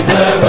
deserve